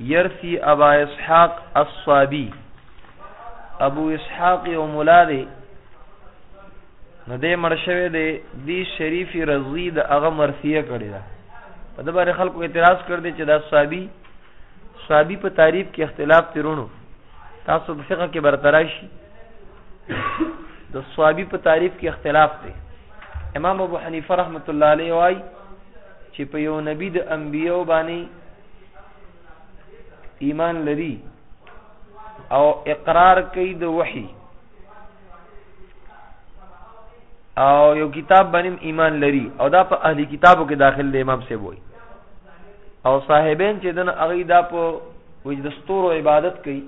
يرثي ابا اسحاق الصابي ابو اسحاق یو مولا دی نو دې مړ شوی دی دی شریف رضی د هغه مرثیه کړی دا په د باندې خلکو اعتراض کړ دی چې دا صابي صابي په تعریف کې اختلاف تیرونو تاسو په فقہ کې برتراشي د صابي په تعریف کې اختلاف دی امام ابو حنیفه رحمت الله علیه وايي چې په یو نبی د انبیو باندې ایمان لري او اقرار کوي د وحي او یو کتاب باندې ایمان لري او دا په اهلي کتابو کې داخل دی امام سی وای او صاحبین چې دن اغي دا په وجدستور عبادت کوي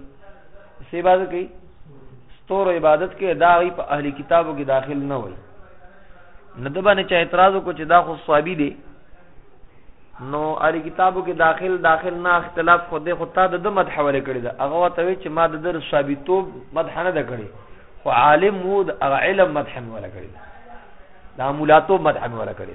سی باز کی ستور عبادت کې دا غي په اهلي کتابو کې داخل نه وای نه د باندې چا اعتراض کو چې دا خو صحابي دي نو اهلي کتابو کې داخل داخل نه اختلاف خو دې خو تا د مدح ولې کړی دا هغه وته وی چې ما د در ثابتوب مدح نه ده کړی خو عالم وو د علم مدح ولا کړی دا مولاتو مدح ولا کړی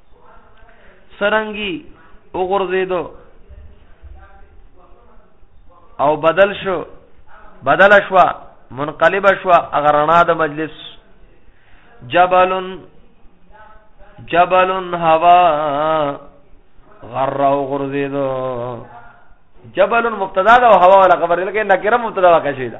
سرنګي وګرځیدو او بدل شو بدل شو منقلب شو اگر رڼا د مجلس جبل جبل هوا غره او غرزیدو جبل مبتدا ده او هوا ولا خبر لکه نکره مبتدا واقع شي ده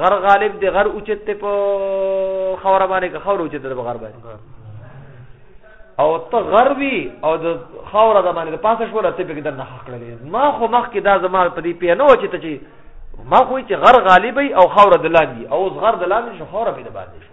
غر غالب دی غر اوچت ته په خوره باندې که خوره اوچت ته په غر باندې او ته غر وی او د خوره د باندې پاسه شو راته په کې دنه حق لري ما خو مخ کې دا زما په دې پی نه و چې ته چې ما خو چې غر غالب او خوره د لاندې او غر د لاندې شو خوره په دې باندې شو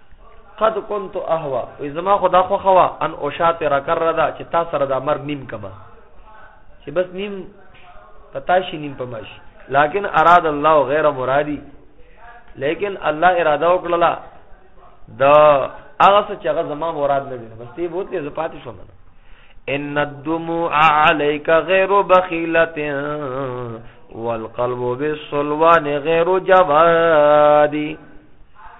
قد كنت اهوا وې زما خدا خو خوا ان او شاته را کر دا چې تا سره دا مر نیم کما چې بس نیم پتاشي نیم پماش لكن اراد الله غیر مرادي لیکن الله اراده وکړه دا هغه څه چې هغه زما مراد نه دي بس تی بوتلې ز پاتې شوم ان الدموع عليك غير بخيله والقلب بالصلوان غير جوادي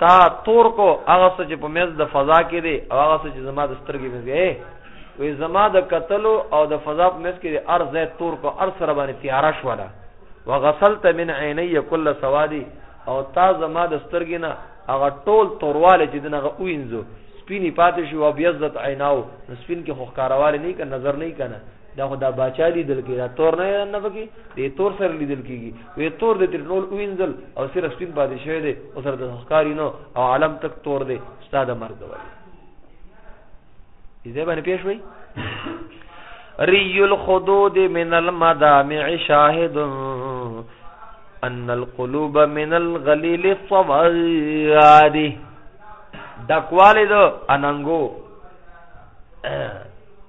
تا تور کو هغه څه چې په مېز د فضا کې دی او هغه څه چې زما د سترګې مېز کې وي زما د قتلو او د فضا په مېز کې دی ارز تور کو ار سره باندې تیارا شواله وغسلت من عیني کل سوادي او تا زما د سترګې نه هغه ټول تورواله چې دغه وینځو سپینی پاتې شو او بیزت عیناو سپین کې خو ښکارواله نه کنه نظر نه کنه دا خو دا باچا لیدل کې دا تور نه نه پکې دې تور سره لیدل کېږي وې تور دې ترنول وینځل او سره سپین پاتې شوی دی او سره د ښکاری نو او عالم تک تور دی استاد مرګ وایي دې باندې پیښ وای ری الخدود من المدامع شاهد ان القلوب من الغلیل الصواد دکواله دو اننګو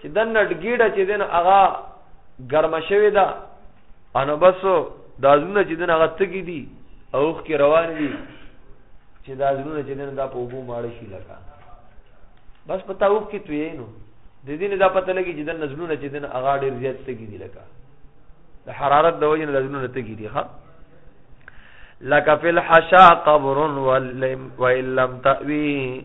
چې د نټګیډه چې دین هغه ګرمه شوې ده انو بس دا زونه چې دین هغه تګی دي اوخ کې روان دي چې دا زونه چې دین دا په وګو ماړ شي لکه بس په تاوب کې توې نو د دې نه دا پته لګي چې د نزلونه چې دین هغه ډیر زیات تګی دي لکه د حرارت د وجې نه نزلونه تګی دي ها لکه فل حشا قبر ولم وان لم تاوی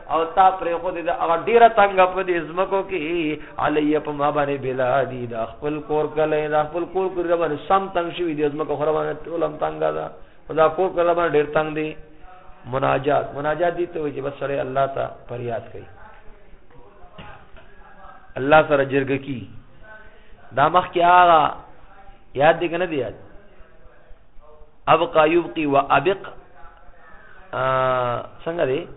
او تا پرې خو دې د هغه ډیره تنګه په دې ځمکو کې علیه په ما باندې بلادي د خپل کور کله د خپل کور کور باندې سم تنګ شوي دې ځمکو خره باندې ټولم تنګه ده خدا کور کله باندې ډیر تنګ دي مناجات مناجات دي ته وي چې بس سره الله ته فریاد کوي الله سره جرګه کی دا مخ کې هغه یاد دې کنه دی یاد ابقا یبقی و ابق څنګه دی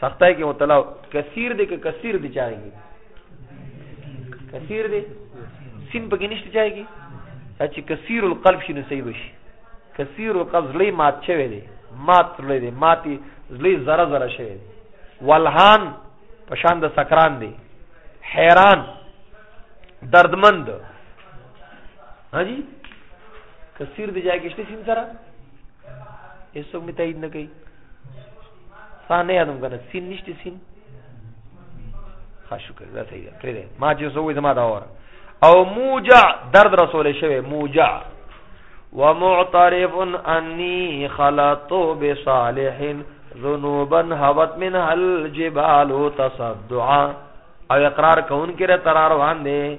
سختای کې متلاو کثیر دی که کثیر دی چاهي کثیر دی سین پکې نشته چاهي کې چې کثیر القلب شنو صحیح بشي کثیر القلب لې مات شوی دی مات لې دی ماتي لې زره زره شوی دی والهان پشان د سکران دی حیران دردمند ها جی کثیر دی جای کې شته سین سره هیڅوک می تایید نه کوي سا نه یادم کنه سین نشته سین خاص شکر دا صحیح ده پرې ده ما چې سوې زما دا وره او موجع درد رسول شوی موجع ومعترف انی خلط بصالح ذنوبا هوت من الجبال تصدعا او اقرار کون کې را ترار وان دي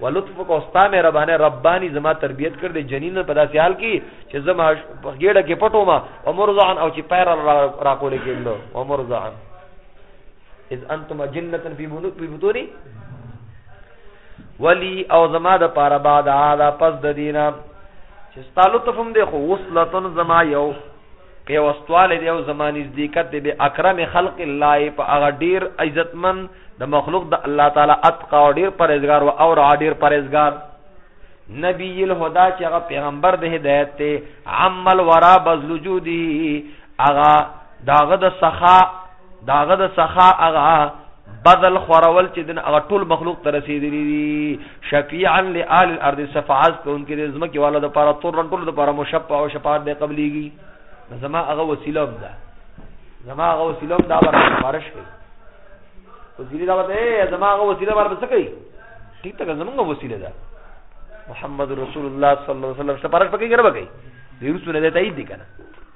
و لطفک او ستا مهربانه ربانی زما تربیت کړ دې جنین په داسې حال کې چې زما په ګډه کې پټو ما او مرزعن او چې پیر را کولې کېدلو او مرزعن اذ انتم جنتن فی بنو فی بطوری ولی او زما د پاره بعد عاده پس د دینه چې ستالو تفهم دی خو وصلتن زما یو پيوستوالی دی او زما نزدیکت دی به اکرم خلق الله په هغه ډیر عزتمن د مخلوق د الله تعالی اتقا او ډیر پرهیزګار او اور ډیر پرهیزګار نبی الهدى چې هغه پیغمبر د هدایت ته عمل ورا بذل جودی هغه داغه د سخا داغه د سخا اغا بدل خورول چې دن هغه ټول مخلوق ته رسیدلی دي شفیعا لآل الارض صفعات کوونکې د زمکه والا د پاره تور ټول د پاره مشفع او شفاعت به قبليږي زما هغه وسیله ده زما هغه وسیله دا ورته فارش کوي وسیله دا وته زما هغه وسیله ورته څه کوي ټیک ته زمونږه وسیله ده محمد رسول الله صلی الله علیه وسلم سپارښت پکې ګرځي دی رسول الله ته ایدی کنه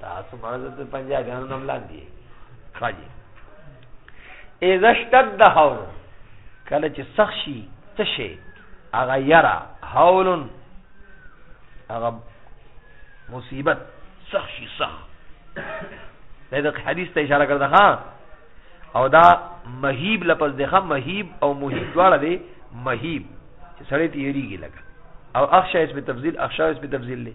تاسو ما د پنجابیانو نوم لاندې خاجي اذا اشتد حول کله چې سخت شي څه شي هغه یرا حول هغه مصیبت سخت شي سخت دا حدیث ته اشاره کړه ها او دا مهیب لپس دغه مهیب او مهیب دواړه دی مهیب چې سړی تیریږي لګا او اخشا اس په تفضیل اخشا اس په تفضیل لې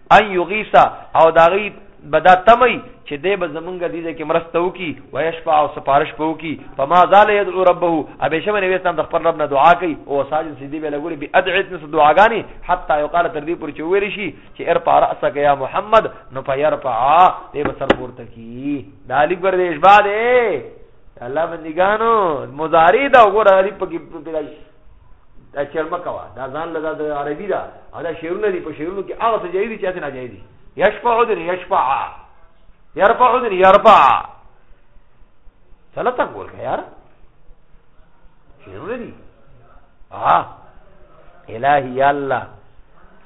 ان یغیسا او داغي بدا تمي چې دې به زمونږ دې ځکه مرسته وکي ويشفع او سفارش په وکي فما زال يدعو ربه ابي شمه نبی اسلام د خپل رب نه دعا کوي او ساجد سيدي به لګوري به ادعيت نس دعاګاني حتا یو قال تر دې پر چې ویل شي چې ارفع راسك يا محمد نو فيرفع دې به سر پورته کی دالي ګر دې اشبا دې الله بندگانو مضارع دا وګوره دې پکې دا چیر مه کوه دا ځان له د عربي ده او دا شعرونه دي په شعرونو کې هغه څه جایز دي چې هسې ناجایز دي یشفع عذر یشفع یرفع عذر یرفع سره تا ګور که یار شعرونه دي ها الهي یا الله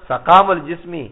سقام الجسمي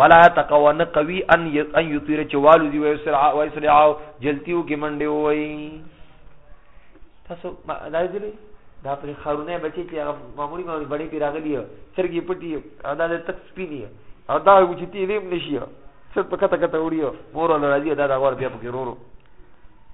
ولا تقون قوي ان ان يطير چوالو دي ويسرع ويسرع جلتيو کې منډه وای تاسو دا دي دا پر خارونه بچي چې هغه معمولی معمولی بڑی پی راغلی سرګي پټي ادا د تک سپيني ادا وچتي دې نشي څه په کته کته وړي مور له راځي دا دا غور بیا پکې رورو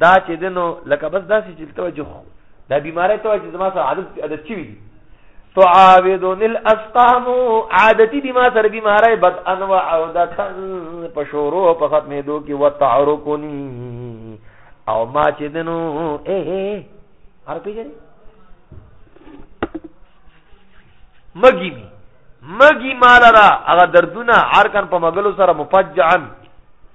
دا چې دنو لکه بس داسې چې ته وجه دا بیماری ته چې زما سره عادت عادت چوي دي تعاودون الاسقام عادتي دي ما سره بیماری بد انواع او د تن په شورو په ختمې دو کې وتعرقني او ما چې دنو اے اے هر پیژنې مګي می مګي مالرا هغه دردونه عرکن په مغلو سره مفجعن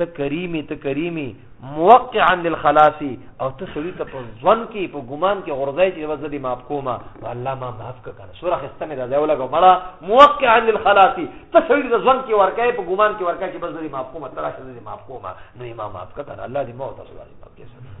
ته کریمی ته کریمی موقعا للخلاص او ته سړی ته په ځوان کې په ګمان کې غرزای چې وځ دې معاف کوما الله ما معاف کړه سوره خسته مې راځي ولګو مړه موقعا للخلاص ته سړی ته ځوان کې ورکای په ګمان کې ورکای چې بس دې معاف کوما تراشه دې معاف کوما نو ما معاف کړه الله دې مو تاسو باندې معاف کړي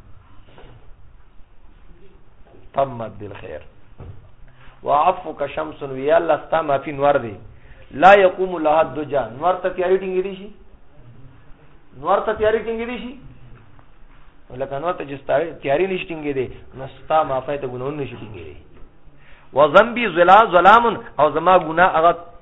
تمت بالخير وعفوك شمس ويا الله ستا ما في نور دي لا يقوم لها الدجا نور ته تیاری ټینګې دي شي نور ته تیاری ټینګې دي شي ولکه نور ته چې تیاری نشي ټینګې دي نو ستا ما فایته ګنون نشي ټینګې دي وذنبي ظلام او زما ګناه هغه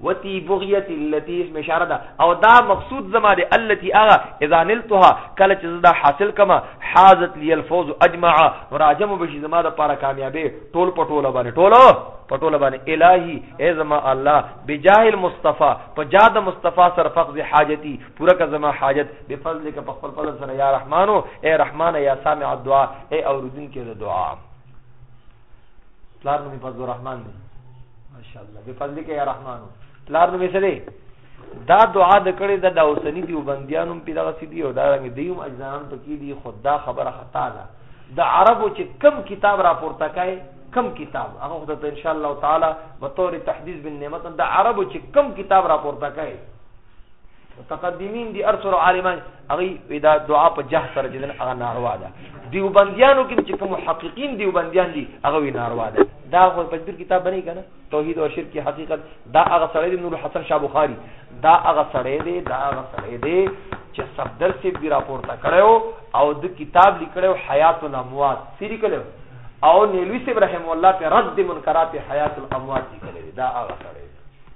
وتی بغیت التي اسم اشاره ده او دا مقصود زما ده التي اغه اذا نلتها کله چې زدا حاصل کما حازت لي الفوز اجمع راجم بشي زما ده پاره کامیابی ټول پټوله باندې ټولو پټوله باندې الہی ای زما الله بجاه المصطفى په جاد مصطفی سر فقز حاجتی پورا کا زما حاجت بفضل کا خپل فضل سره یا رحمانو ای رحمان یا سامع الدعاء ای اوردن کې دعا پلار نومي فضل الرحمن دی ماشاءالله به فضل کې یا رحمانو پلار نومي څه دی دا دعا د کړي د داوسنی دی وبندیانو په دغه سیدی او دا رنګ دیوم اجزان په کې دی خدا خبره خطا ده د عربو چې کم کتاب را پورته کای کم کتاب هغه خدای ته ان شاء الله تعالی به تور تحدیث بالنعمت د عربو چې کم کتاب را پورته کای متقدمین دي ارسل عالمان هغه ودا دعا په جه سره چې دن هغه ناروا ده دیوبندیانو کې چې کوم محققین دیوبندیان دي هغه وی ناروا ده دا خو په دې کتاب باندې کنه توحید او شرک کی حقیقت دا هغه سړی دی نور حسن شاه بخاری دا هغه سړی دی دا هغه سړی دی چې صفدر سی دی راپورته کړو او د کتاب لیکلو حیات الاموات سری کړو او نیلوی سی رحم الله په رد منکرات حیات الاموات لیکلی دا هغه سړی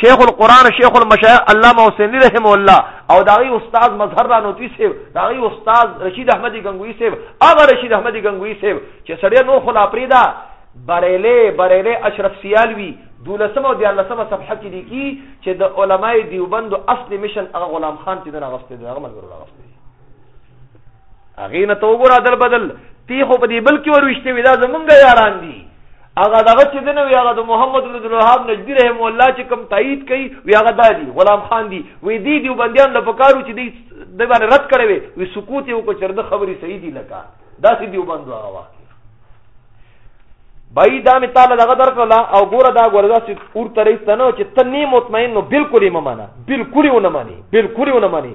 شیخ القران شیخ المشایخ علامه حسینی رحم الله او داغي استاد مظهر رانوتی صاحب داغي استاد رشید احمدی گنگوی صاحب هغه رشید احمدی گنگوی صاحب چې سړی نو خلا پریدا بریلې بریلې اشرف سیالوی دولسمه او دیارلسمه صفحه کې دی کی چې د علماي دیوبند اصل مشن هغه غلام خان چې دغه غسته دغه ملګرو غسته هغه نه تو ګور عدل بدل تی خو په دې بل کې ورويشته ودا زمونږه یاران دي هغه دغه چې دنه وی هغه د محمد بن الوهاب نجدی رحم الله چې کم تایید کړي وی هغه دادی غلام خان دی وی دی دی بندیان له پکارو چې دی د باندې رد کړي وی وی سکوت یو کو چرده خبري صحیح دی لکه دا سې دی وبندو هغه واقع بای دا می تعالی دغه درکړه او ګوره دا ګوره دا چې اور ترې ستنه چې تنه مطمئن نو بالکل یې ممانه بالکل یې ونه مانی بالکل یې ونه مانی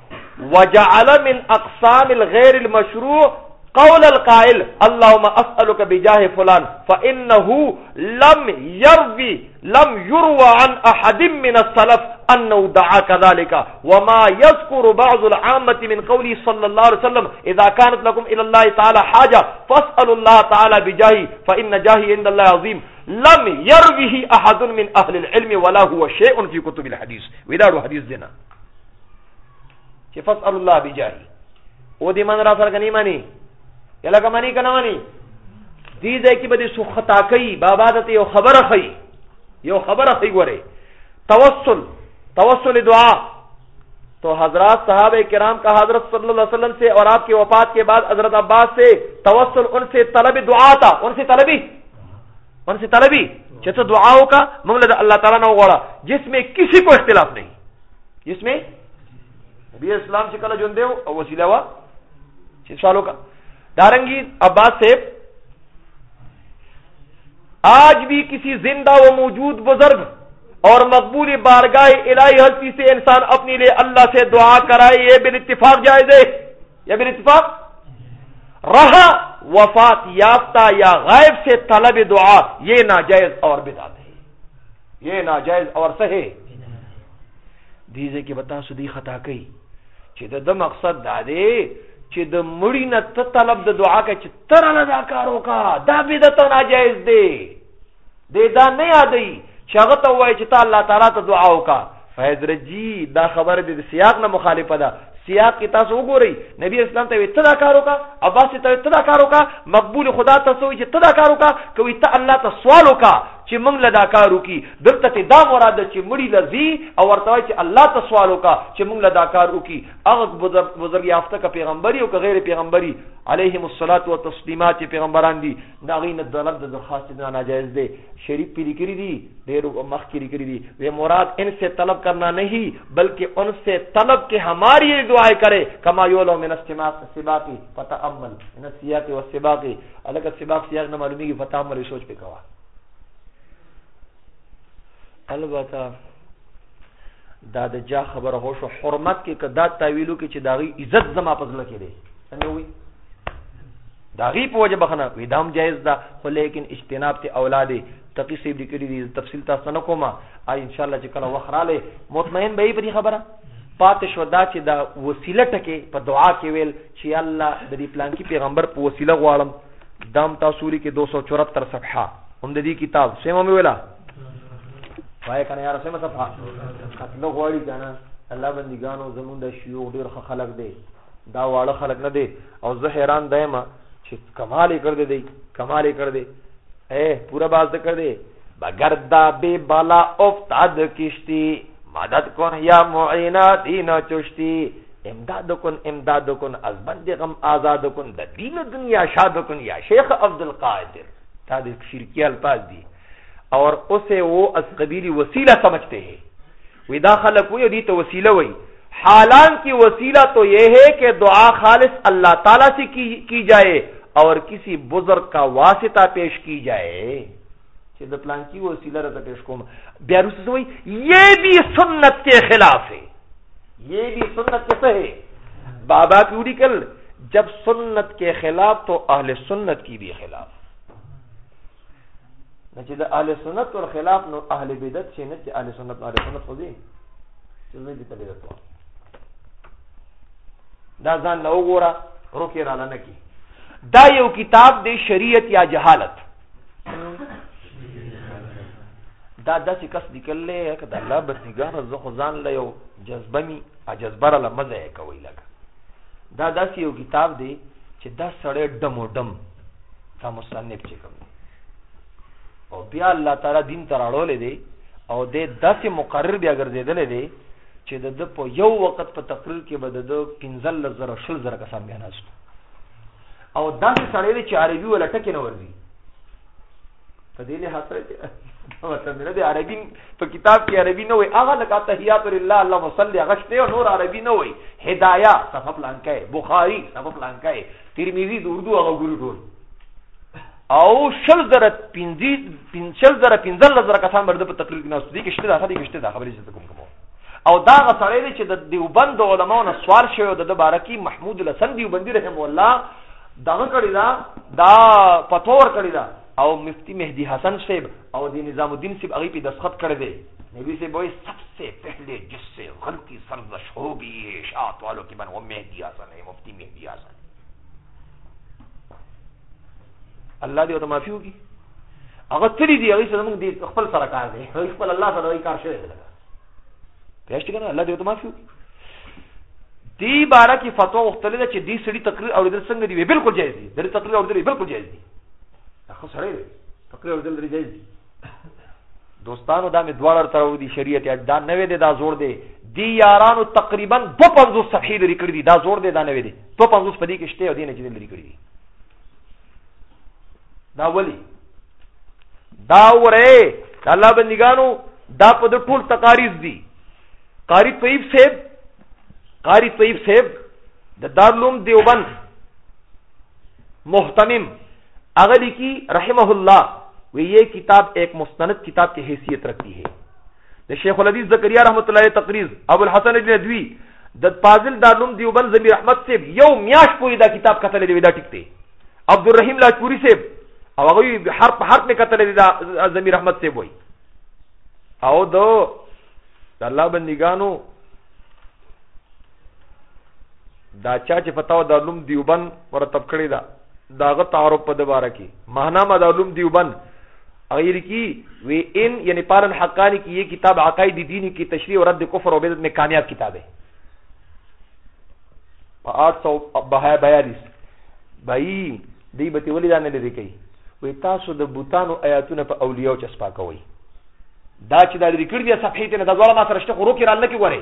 وجعل من اقسام الغير المشروع قول القائل اللهم اسالك بجاه فلان فانه لم يروي لم يروى عن احد من السلف انه دعا كذلك وما يذكر بعض العامه من قوله صلى الله عليه وسلم اذا كانت لكم الى الله تعالى حاجه فاسالوا الله تعالى بجاهي فان جاهي عند الله عظيم لم يروه احد من اهل العلم ولا هو شيء في كتب الحديث ویدارو حدیث دینا چې فسأل الله بجاهي او دې من را سره کني مانی یلا کمانی کنه مانی دې ځای کې به دې سو خطا کوي بابا دته یو خبره خي یو خبره خي ګوره توسل توسل دعا تو حضرات صحابہ کرام کا حضرت صلی اللہ علیہ وسلم سے اور آپ کی وفات کے بعد حضرت عباس سے توسل ان سے طلب دعا تھا ان سے طلبی ان سے طلبی چتو دعاؤں کا مملد اللہ تعالیٰ نہ جس میں کسی کو اختلاف نہیں جس میں نبی اسلام سے کلا جن دے وسیلہ ہوا چھ سالوں کا دارنگی عباس صاحب آج بھی کسی زندہ و موجود بزرگ اور مقبول بارگاہ الہی ہستی سے انسان اپنے لیے اللہ سے دعا کرائے یہ بال اتفاق جائز ہے یہ بال اتفاق رہا وفات یافتہ یا غائب سے طلب دعا یہ ناجائز اور بتا دے یې ناجایز اور څه هي دې ځکه به تاسو دې خطا کوي چې د د مقصد دا دی چې د مړی نه ته طلب د دعا کې چې تر نه دا کار وکا دا بدعت ناجایز دی دې دا نه یادې چې هغه ته وایي چې تعالی تعالی ته دعا وکا فیض رجی دا خبر د سیاق نه مخالفه ده سیاق کې تاسو وګورئ نبی اسلام ته ته دا کار وکا عباس ته ته دا کار وکا مقبول خدا ته سوې چې ته دا کار وکا کوي ته الله ته سوال وکا چې موږ له دا کار وکي دلته ته دا مراد چې مړی لذي او ورته چې الله ته سوال وکا چې موږ له دا کار وکي هغه بزرګ یافته کا پیغمبري او غیر پیغمبري علیهم الصلاۃ والتسلیمات پیغمبران دي د هغوی نه طلب د درخواست نه ناجایز دی شریف پی لیکلی دی ډیر مخ کې لیکلی دی وی مراد ان سے طلب کرنا نہیں بلکې ان سے طلب کې ہماری یہ دعائیں کرے کما یولو من السماق سباق فتامل ان السیاق والسباق الک السباق سیاق نه معلومیږي فتامل سوچ پې کوا البته دا د جا خبره هو شو حرمت کې کدا تعویلو کې چې داغي عزت زما پزله کې دی څنګه وی دا غي په وجه بخنه کوي دام جایز ده خو لیکن اجتناب ته اولاد تقی صاحب لیکلي دي تفصیل تاسو نه کومه آی ان شاء الله چې کله وخراله مطمئن به په دې خبره پاتې شو دا چې دا وسیله ټکه په دعا کې ویل چې الله د دې پلان کې پیغمبر په وسیله غواړم دام تاسو لري کې 274 صفحه هم د دې کتاب سیمه مې ویلا وای کنه یار سیمه صفحه خپل غواړي کنه الله بندګانو زمونږ د شيوخ ډیر خلک دی دا واړه خلک نه دی او زه حیران دایم چې کمال یې کړ دی کمال یې کړ دی اے پورا باز د کړ دی مگر دا بے بالا افتاد کشتی مدد کن یا معینا دین چشتی امداد کن امداد کن از بند غم آزاد کن د دین دنیا شاد کن یا شیخ عبد القادر دا د شرکی الفاظ دي اور اسے وہ از قبیلی وسیلہ سمجھتے ہیں ودا خلق ہوئی اور تو وسیلہ ہوئی حالانکہ وسیلہ تو یہ ہے کہ دعا خالص اللہ تعالی سے کی, کی جائے اور کسی بزرگ کا واسطہ پیش کی جائے چې د پلان کې وسیله راته پیش کوم بیا روس وای یې بھی سنت کے خلاف ہے یہ بھی سنت کیسے ہے بابا پیوری کل جب سنت کے خلاف تو اہل سنت کی بھی خلاف نه چې د اهل سنت ور خلاف نو اهل بدعت شي نه چې اهل سنت نو اهل سنت خو دي چې زه دې ته بدعت وایم دا ځان له وګوره روکې را لنه کی دا یو کتاب دی شریعت یا جهالت دا داسې کس لیکلې که د الله بندګان زه خو ځان له یو جذبه می جذبه را لمزه کوي لګه دا داسې یو کتاب دی چې دا سړی ډمو ډم دا مصنف چې کوم او بیا الله تعالی دین تر اړولې دی او د داسې مقرر بیا ګرځیدلې دی چې د د په یو وخت په تقریر کې به د 15 زره شل زره کسان بیا ناست او داسې سړی دی چې عربي ولټکه نه ورځي په دې لحاظ سره چې دا مطلب نه دی عربي په کتاب کې عربي نه وي هغه لکه تحیات لله اللهم صل غشته او نور عربي نه وي هدايا صفه پلانکه بخاري صفه پلانکه ترمذی د اردو هغه ګوري ټول او شل زر پنځه شل زر پنځه لزر کسان برده په تقریر کې ناست دي کې شته دا خبرې کې شته دا خبرې چې کوم کوم او دا غسړې دي چې د دیوبند علماو نه سوال شوی د دبارکی محمود الحسن دیوبندی رحم الله دغه کړی دا دا پتور کړی دا او مفتی مهدی حسن صاحب او د نظام الدین صاحب هغه په دستخط کړی دی نبی سے بوئے سب سے پہلے جس سے غلطی سرزش ہوگی یہ اشاعت والوں کی بن وہ مہدی حسن ہے مفتی مہدی حسن اللہ دی تو معافی ہوگی هغه تری دی هغه سره موږ دی خپل سره کار دی هغه خپل الله سره دی کار شوی دی لګا پیاشت کنه الله دې ته معافي دی بارا کی فتوا وختلې چې دی سړي تقریر اوریدل څنګه دی بالکل جایز دی د تقریر اوریدل بالکل جایز دی هغه سره دی تقریر اوریدل لري جایز دی دوستانو دا مې دواړه تر ودی شریعت اج دا نوې دی دا زور دی دی یارانو تقریبا 250 صفحې لري کړې دي دا زور دی دا نوې دی 250 پدې کې شته او دینه چې لري کړې دي دا ولی دا وره د الله بندګانو دا په د ټول تقاریز دي قاری طیب صاحب قاری طیب صاحب د دارلوم دیوبند محتمم اغلی کی رحمه الله وی یہ کتاب ایک مستند کتاب کی حیثیت رکھتی ہے د شیخ الحدیث زکریا رحمت الله علیه تقریز ابو الحسن ابن ادوی د فاضل دا نوم دیوبند زمیر احمد صاحب یو میاش پوری دا کتاب کتل دی دا ټیک دی عبدالرحیم لاجپوری صاحب او هغه حرف حرف می کتل دی دا زمیر احمد صاحب وای او دو د الله بندګانو دا چا چې فتاو د علوم دیوبند مرتب کړی دا داغه تعارف په دواره کې ماهنامه د علوم دیوبند غیر کی وی ان یعنی پالن حقانی کی یہ کتاب عقائد دینی کی تشریح و رد کفر و بدت میں کامیاب کتاب ہے په 842 بای دی به تی ولیدانه لري کوي وې تاسو د بوتانو آیاتونه په اولیاء چ سپا کوي دا چې دا لري کړی دی صفحې ته نه دا ځوړه ما سره شته خو روکې را لکه وره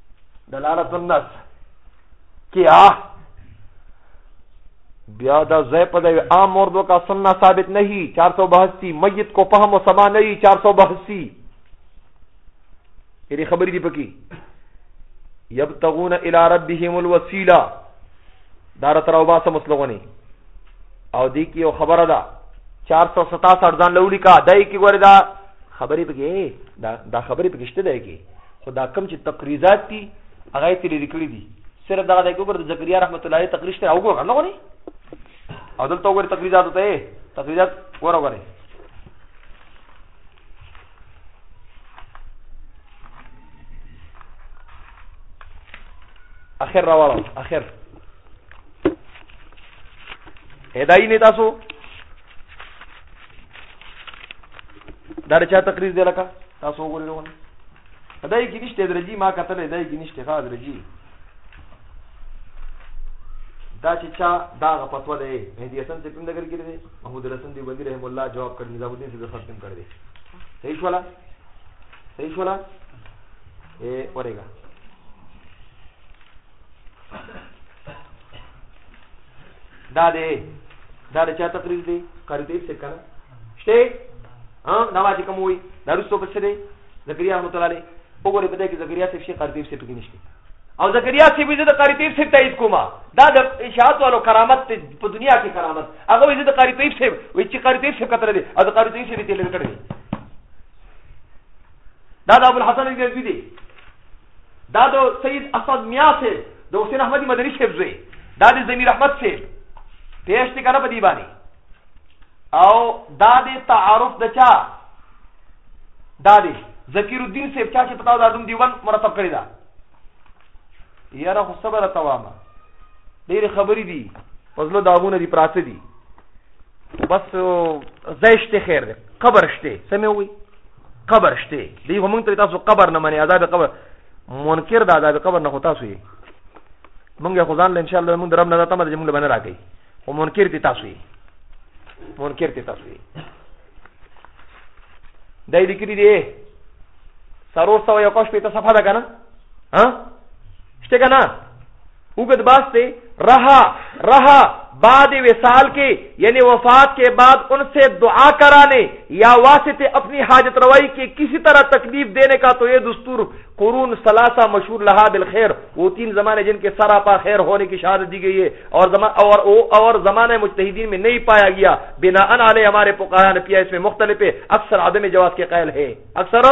دلالت النص کیا بیا دا زی په دی عام مردو کا سننا ثابت نہیں چار سو بحثی میت کو پہم و سما نہیں چار سو بحثی یعنی خبری دی پکی یبتغون الى ربهم الوسیلہ دار تر او باسه مسلغونی او دی کی یو خبره ده 467 ځان لولی کا دای کی ګور دا خبرې پکې دا دا خبرې پکې شته دی کی خو دا کوم چې تقریزات دي هغه یې تللی کړی دي صرف دغه د کوګر د زکریا رحمت الله علیه تقریر شته او ګور نه غوني او دلته وګورئ تقریزات ته تقریزات ور وګورئ اخر راوړم اخر هدايي نه تاسو دا چا تقریر دی لکه تاسو وګورئ لونه دای کې نشته درجی ما کتل دای کې نشته ښه درجی دا چې چا دا غ پتو دی مهدی حسن چې کوم دګر کړی دی محمود حسن دی وندی رحم الله جواب کړ نظام الدین سے ختم کړ دی صحیح شولا صحیح شولا اے اورېګا دا دی دا د چا تقریر دی قاری طیب سے کنه شته ها دا ما چې کوم وي دا رسو پس دی زکریا رحمت الله علیه وګوره په دې کې زکریا صاحب شي قاری طیب سے پکې نشته او زکریا سی ویزه د قاری طیب صاحب تایید کوما دا د اشاعت والو کرامت ته په دنیا کې کرامت هغه ویزه د قاری طیب صاحب وی چې قاری طیب صاحب کتل دي او د قاری طیب صاحب ته لږ کړی دا د ابوالحسن ابن ازوی دی دا د سید اسد میا صاحب د حسین احمد مدني صاحب زوی دا د ضمیر احمد صاحب پیش دی کنه په دی باندې او دا د تعارف د چا دا دی ذکیر الدین صاحب چا چې پتاو دا دوم دیوان مرتب کړی دا یاره خو صبر توامه ډېر خبرې دي پزلو داغونه دي پراته دي بس زیشت خیر دی قبر شته سمې وي قبر شته دی خو مونږ ته تاسو قبر نه منی عذاب قبر منکر د عذاب قبر نه خو تاسو یې مونږ خو ځان له ان شاء الله مونږ درم نه تاسو ته مونږ باندې راکې او منکر ته تاسو یې منکر ته تاسو یې دای لیکلی دی سرور سو یو کوش په تاسو فدا کنه ها شته کنه وګد باس ته رہا رہا بعد وصال کے یعنی وفات کے بعد ان سے دعا کرانے یا واسطے اپنی حاجت روائی کی کسی طرح تکلیف دینے کا تو یہ دستور قرون ثلاثہ مشہور لہا بالخیر وہ تین زمانے جن کے سراپا خیر ہونے کی شہادت دی گئی ہے اور زمان اور, اور زمانہ مجتہدین میں نہیں پایا گیا بنا ان علیہ ہمارے پکارا نے پیا اس میں مختلف اکثر عدم جواز کے قائل ہے اکثر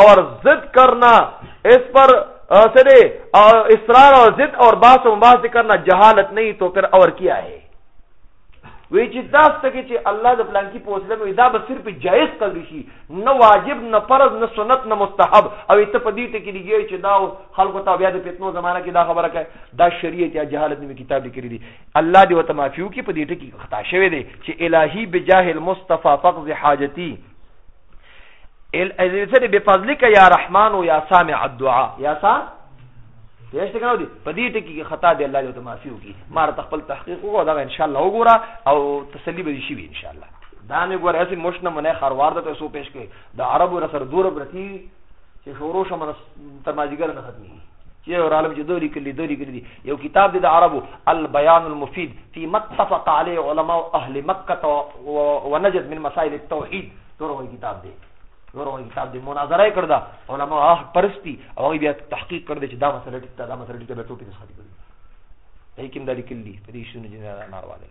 اور ضد کرنا اس پر سرے اسرار اور ضد اور باس و مباس کرنا جہالت نہیں تو پھر اور کیا ہے وی چې تاسو ته کې چې الله د پلان کې پوسله مې دا به صرف جائز قدر شي نه واجب نه فرض نه سنت نه مستحب او ته په دې ته کې دیږي چې دا خلکو ته بیا د پیتنو زمانہ کې دا خبره کوي دا شریعت یا جهالت نومي کتاب لیکلی دی الله دې وته معفو کې په دې ټکی خطا شوی دی چې الہی بجاه المصطفی فقز حاجتی ال ازلته به فضلک یا رحمان او یا سامع الدعاء یا سا یې څه کنه دي په دې ټکی کې خطا دی الله دې ته معافي وکړي مار تخپل تحقیق وکړه دا ان شاء الله وګوره او تسلی به شي ان شاء الله دا مې ګوره اسې مشنه منه خروار ده ته سو پېښ کې د عربو سره دور برتی چې شروع شم تر مازیګر نه ختمي چې یو عالم چې دوه لیکلي دوه لیکلي دي یو کتاب دی د عربو البیان المفید فی متفق علی علماء اهل مکه و نجد من مسائل التوحید دوه وایي کتاب دی دوه وایي کتاب دی مناظره یې کړدا علماء هغه پرستی او هغه بیا تحقیق کړ دې چې دا مسله ټیک دا مسله ټیک به ټوټه نه ختمي لیکن دا لیکلي په دې شنو جنا ناروا دي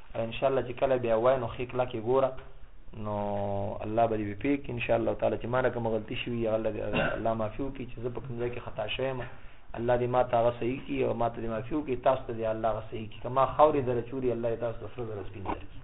ان شاء الله چې کله بیا وای نو خې کلا کې ګوره نو الله به دې پیک ان شاء الله تعالی چې ما نه کوم غلطي شوی هغه الله معفو کی چې زه په کوم ځای کې خطا شوم الله دې ما ته هغه صحیح کی او ما ته دې معفو کی تاسو ته دې الله هغه صحیح کی کما خوري در چوری الله تاسو ته سره درس پین درکې